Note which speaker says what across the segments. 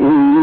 Speaker 1: we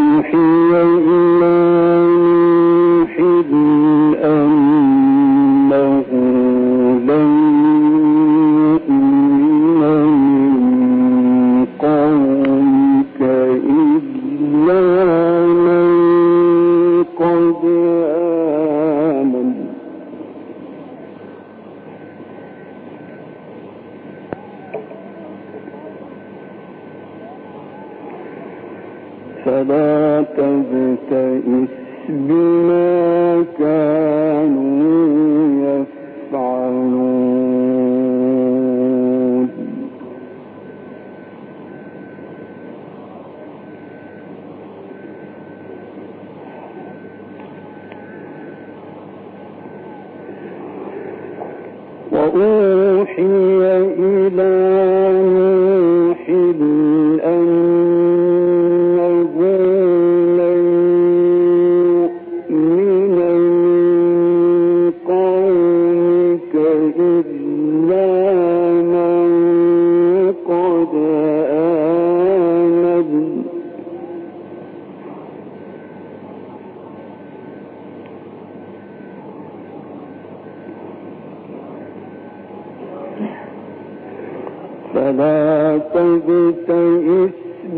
Speaker 1: ولا تبتئس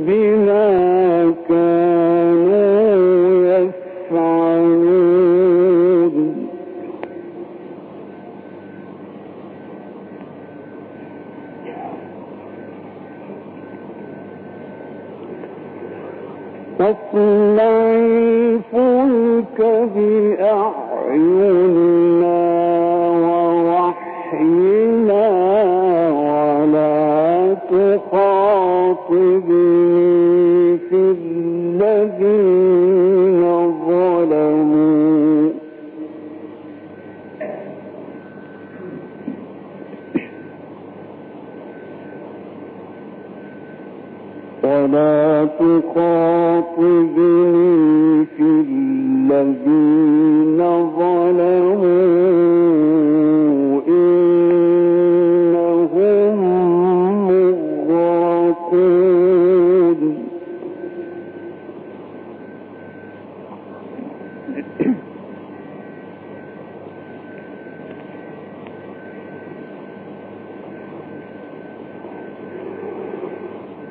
Speaker 1: بما كانوا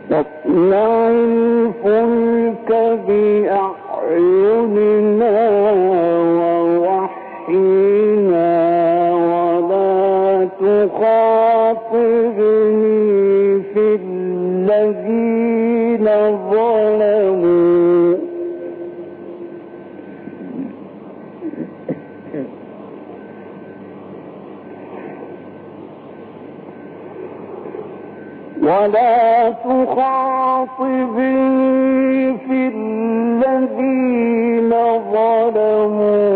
Speaker 1: But Now ولا تخاطبني في الذين ظلموا.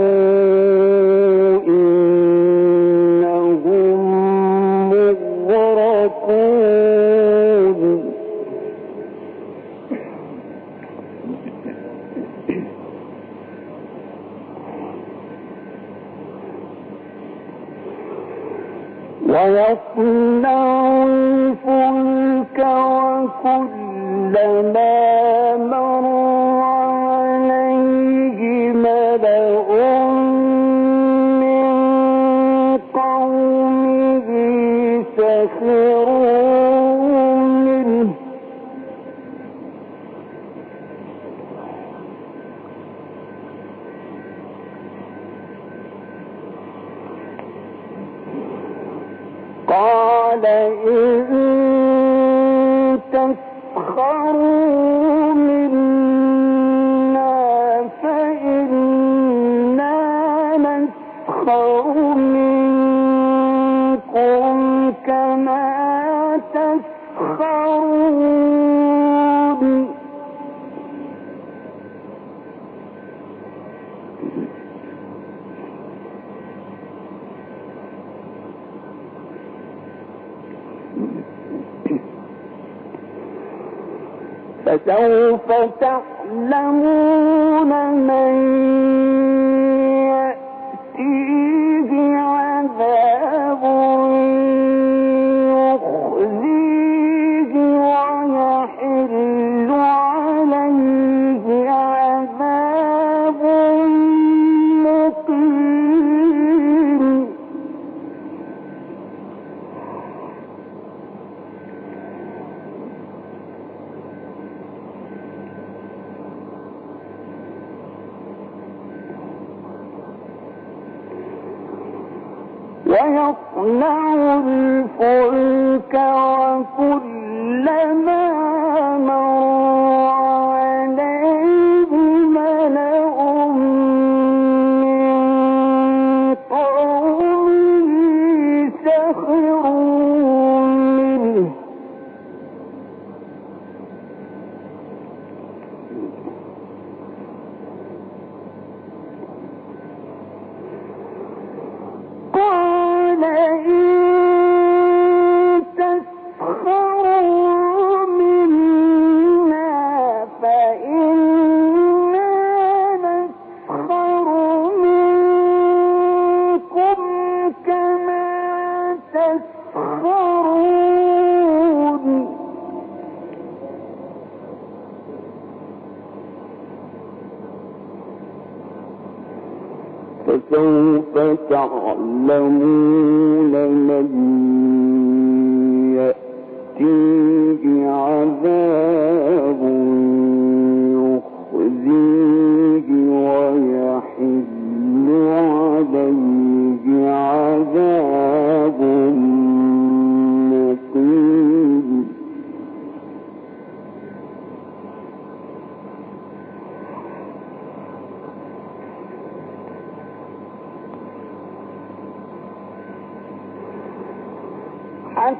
Speaker 1: فسوف فسوف تعلمون من يأتيه عذاب and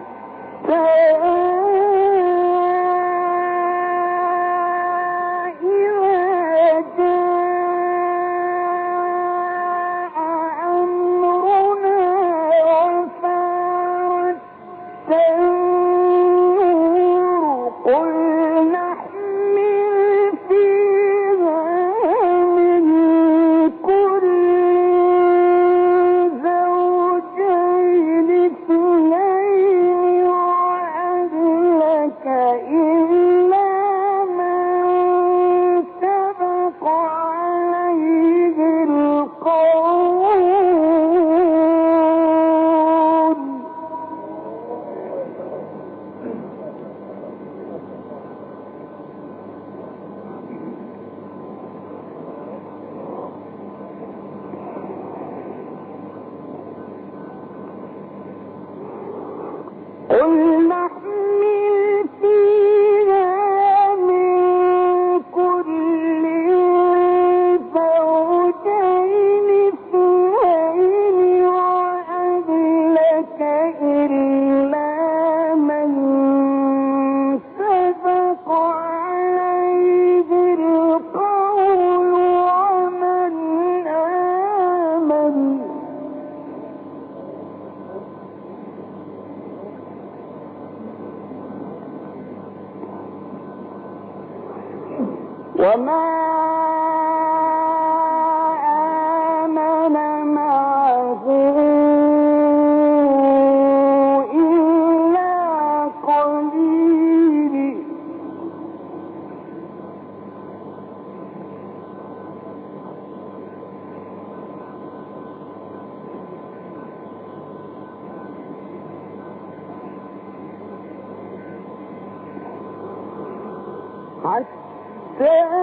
Speaker 1: say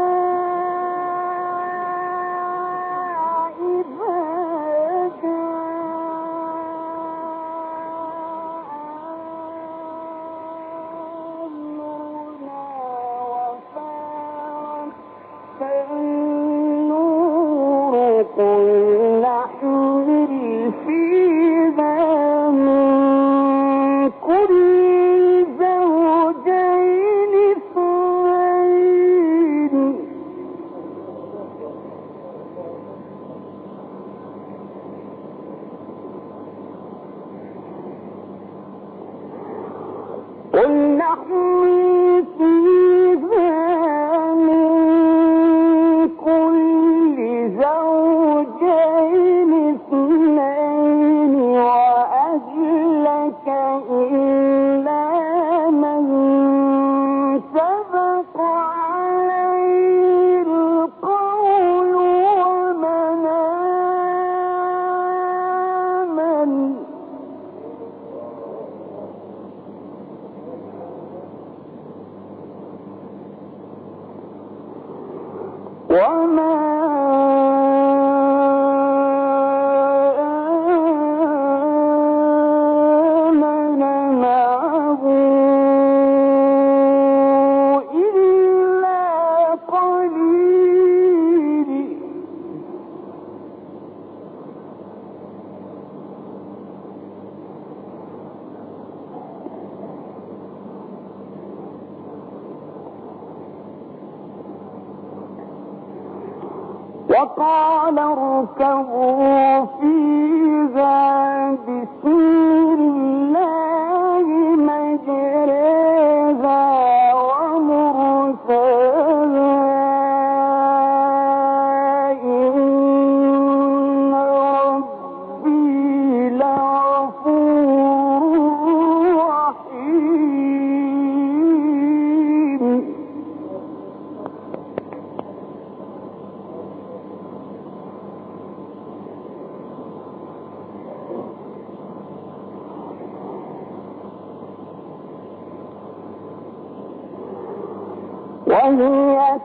Speaker 1: وقال اركبوا فيها بسم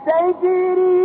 Speaker 1: Take it.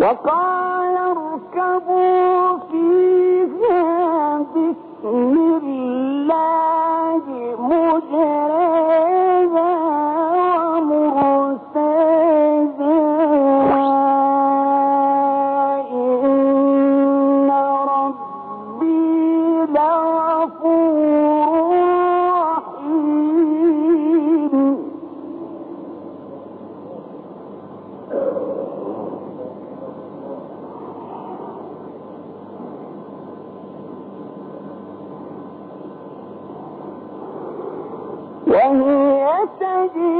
Speaker 1: وقال اركبوا فيها بسم وهي تجري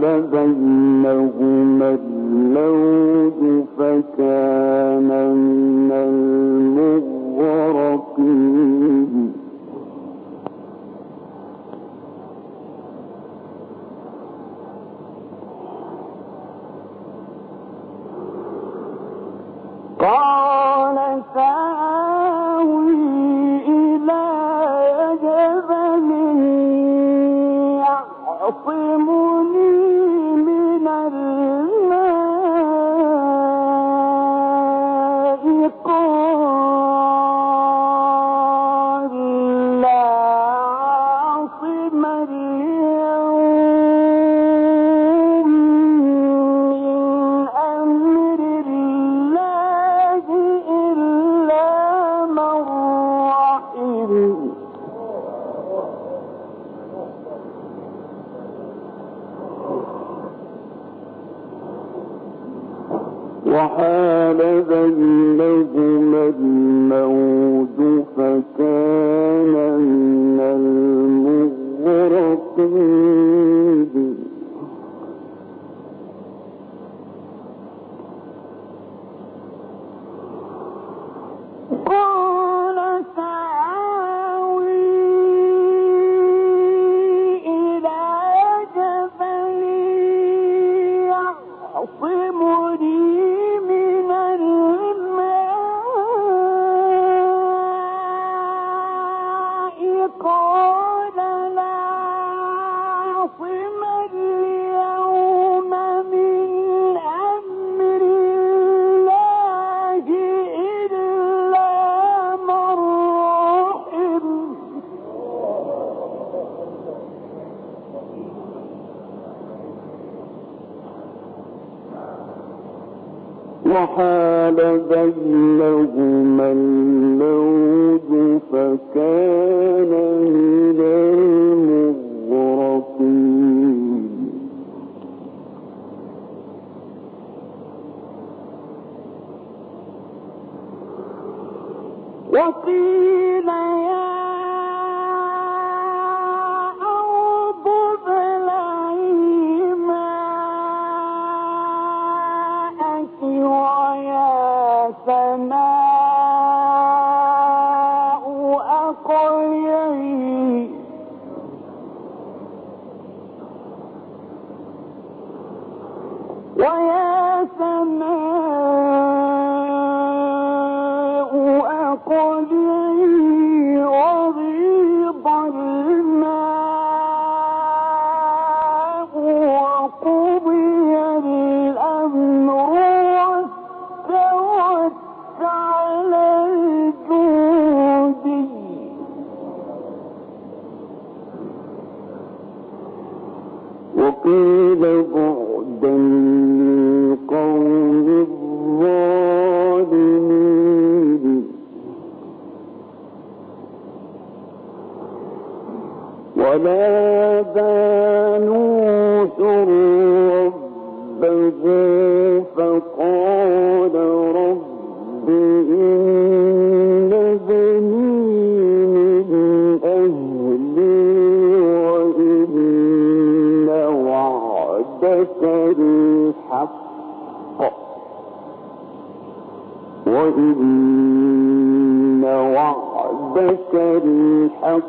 Speaker 1: جعل بينهما فكان من المغرقين. ಮಾಡಿದೆ out.